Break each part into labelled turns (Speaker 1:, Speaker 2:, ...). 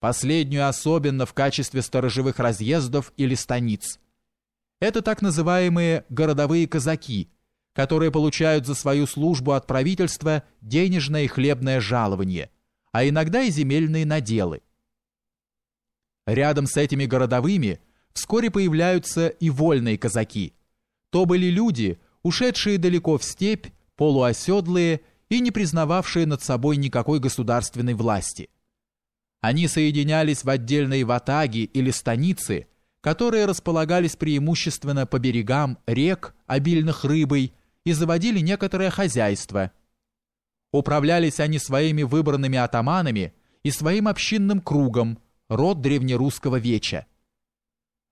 Speaker 1: последнюю особенно в качестве сторожевых разъездов или станиц. Это так называемые городовые казаки, которые получают за свою службу от правительства денежное и хлебное жалование, а иногда и земельные наделы. Рядом с этими городовыми вскоре появляются и вольные казаки. То были люди, ушедшие далеко в степь, полуоседлые и не признававшие над собой никакой государственной власти. Они соединялись в отдельные ватаги или станицы, которые располагались преимущественно по берегам рек, обильных рыбой, и заводили некоторое хозяйство. Управлялись они своими выбранными атаманами и своим общинным кругом, род древнерусского веча.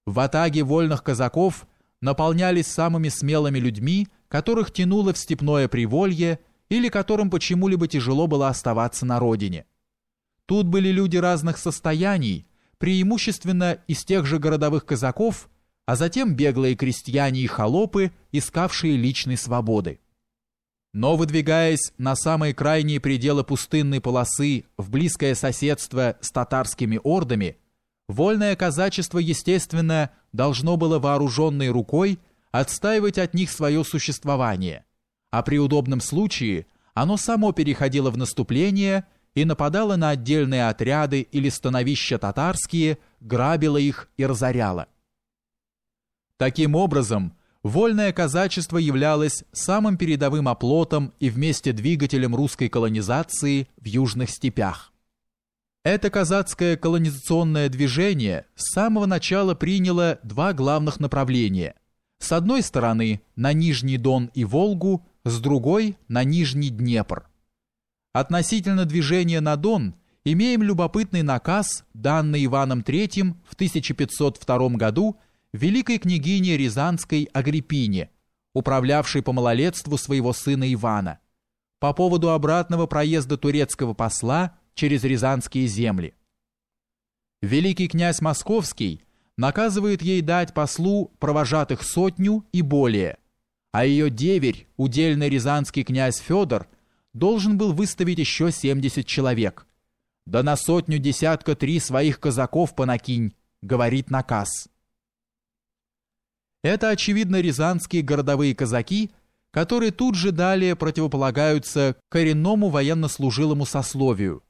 Speaker 1: В атаге вольных казаков наполнялись самыми смелыми людьми, которых тянуло в степное приволье или которым почему-либо тяжело было оставаться на родине. Тут были люди разных состояний, преимущественно из тех же городовых казаков, а затем беглые крестьяне и холопы, искавшие личной свободы. Но выдвигаясь на самые крайние пределы пустынной полосы в близкое соседство с татарскими ордами, вольное казачество, естественно, должно было вооруженной рукой отстаивать от них свое существование, а при удобном случае оно само переходило в наступление и нападало на отдельные отряды или становища татарские, грабило их и разоряло. Таким образом, вольное казачество являлось самым передовым оплотом и вместе двигателем русской колонизации в южных степях. Это казацкое колонизационное движение с самого начала приняло два главных направления. С одной стороны на Нижний Дон и Волгу, с другой на Нижний Днепр. Относительно движения на Дон имеем любопытный наказ, данный Иваном III в 1502 году великой княгине Рязанской Агриппине, управлявшей по малолетству своего сына Ивана, по поводу обратного проезда турецкого посла через Рязанские земли. Великий князь Московский наказывает ей дать послу провожатых сотню и более, а ее деверь, удельный рязанский князь Федор, должен был выставить еще 70 человек. «Да на сотню десятка три своих казаков понакинь», — говорит наказ. Это, очевидно, рязанские городовые казаки, которые тут же далее противополагаются коренному военнослужилому сословию.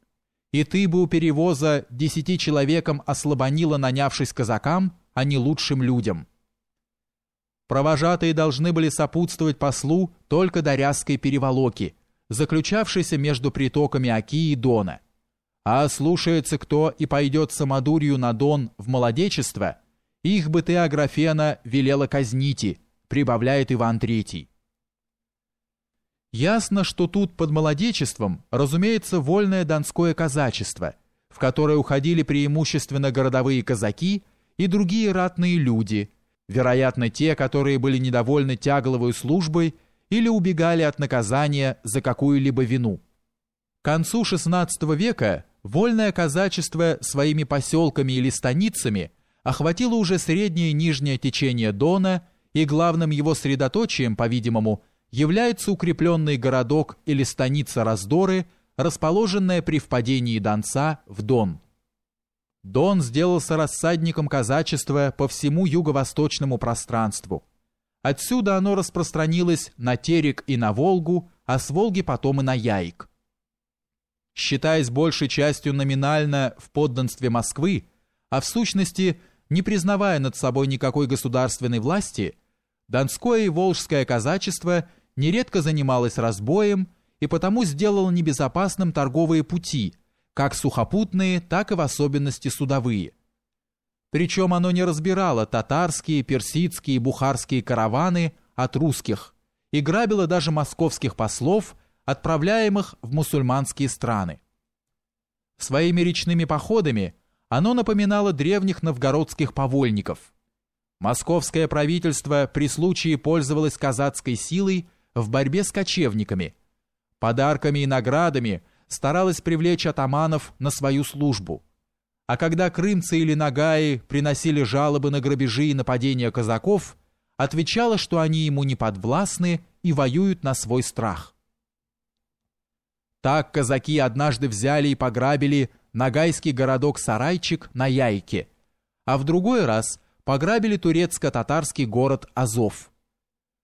Speaker 1: И ты бы у перевоза десяти человеком ослабонила, нанявшись казакам, а не лучшим людям. Провожатые должны были сопутствовать послу только до Рязской переволоки, заключавшейся между притоками Оки и Дона. А слушается кто и пойдет самодурью на Дон в молодечество – их бы ты, Аграфена, велела казните, прибавляет Иван Третий. Ясно, что тут под молодечеством, разумеется, вольное донское казачество, в которое уходили преимущественно городовые казаки и другие ратные люди, вероятно, те, которые были недовольны тягловой службой или убегали от наказания за какую-либо вину. К концу XVI века вольное казачество своими поселками или станицами – охватило уже среднее и нижнее течение Дона, и главным его средоточием, по-видимому, является укрепленный городок или станица Раздоры, расположенная при впадении Донца в Дон. Дон сделался рассадником казачества по всему юго-восточному пространству. Отсюда оно распространилось на Терек и на Волгу, а с Волги потом и на Яик. Считаясь большей частью номинально в подданстве Москвы, а в сущности не признавая над собой никакой государственной власти, Донское и Волжское казачество нередко занималось разбоем и потому сделало небезопасным торговые пути, как сухопутные, так и в особенности судовые. Причем оно не разбирало татарские, персидские бухарские караваны от русских и грабило даже московских послов, отправляемых в мусульманские страны. Своими речными походами – оно напоминало древних новгородских повольников. Московское правительство при случае пользовалось казацкой силой в борьбе с кочевниками. Подарками и наградами старалось привлечь атаманов на свою службу. А когда крымцы или нагаи приносили жалобы на грабежи и нападения казаков, отвечало, что они ему не подвластны и воюют на свой страх. Так казаки однажды взяли и пограбили нагайский городок Сарайчик на Яйке, а в другой раз пограбили турецко-татарский город Азов.